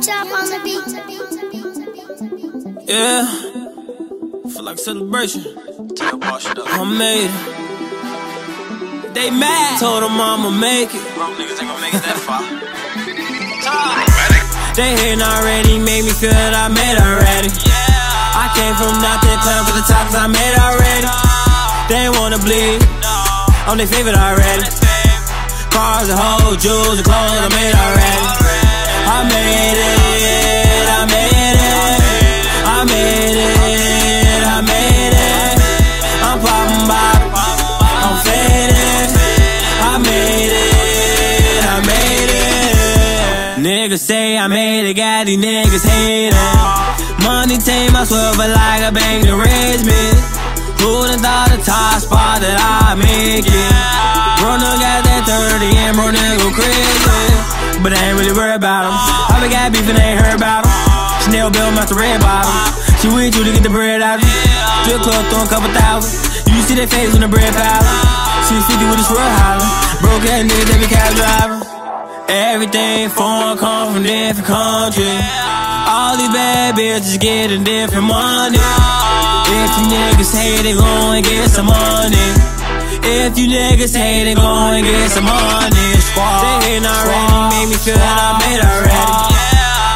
Chop on the beat. Yeah. Feel like a celebration. I made it. They mad. Told them I'ma make it. Broke niggas ain't gonna make it that far. They hating already, made me feel that I made already. I came from nothing, climb to the top, cause I made already. They wanna bleed. I'm their favorite already. Cars and hoes, jewels and clothes, I made already. Niggas say I made it, got these niggas hating. Money tame, I swear, but like a bank to raise me. Who'da thought the top spot that I make it? Bro, got that 30 and bro, nigga go crazy. But I ain't really worried about him. I been got beef and I ain't heard about him. Chanel bill, the red bottom. She with you to get the bread out of you. Strip club, throw a couple thousand. You see that face when the bread piling. 650 with the swirl hollering. Broke ass niggas, they be cab driving. Everything foreign come from different countries. All these bad bitches getting different money. If you niggas hate it, go and get some money. If you niggas hate it, go and get some money. Squad, they hating already, made me feel that I made already.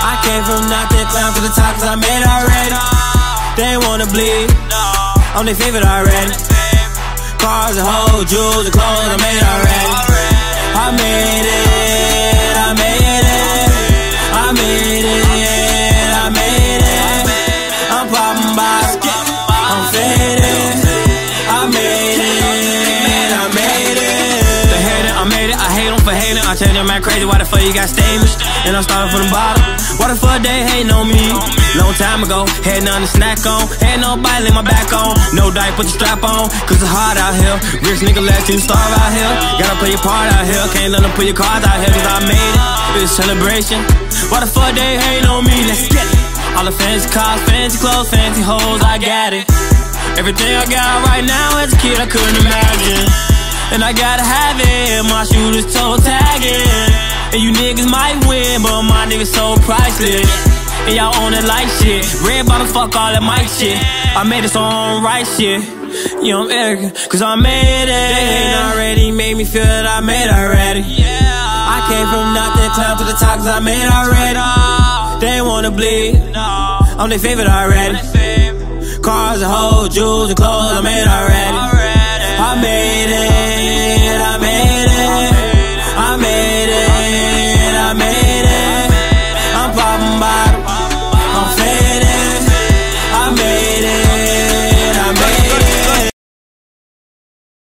I came from nothing, climb to the top, cause I made already. They wanna bleed. I'm their favorite already. Cars and hoes, jewels and clothes, I made already. Them for hating. I tell them man crazy, why the fuck you got statements? And I'm starting from the bottom. Why the fuck they hating on me? Long time ago, had nothing to snack on. Had nobody lay my back on. No diet, put the strap on. Cause it's hard out here. Rich nigga let you starve out here. Gotta play your part out here. Can't let them put your cards out here cause I made it. It's celebration. Why the fuck they hating on me? Let's get it. All the fancy cars, fancy clothes, fancy hoes, I got it. Everything I got right now as a kid, I couldn't imagine. And I gotta have it, my shooters toe tagging. And you niggas might win, but my niggas so priceless. And y'all own it like shit. Red bottom, fuck all that mic shit. I made this on right shit. Yeah, I'm arrogant, cause I made it. They already, made me feel that I made already. Yeah. I came from nothing, climb to the top, cause I made already. They wanna bleed. I'm their favorite already. Cars and hoes, jewels and clothes, I made already. I made it.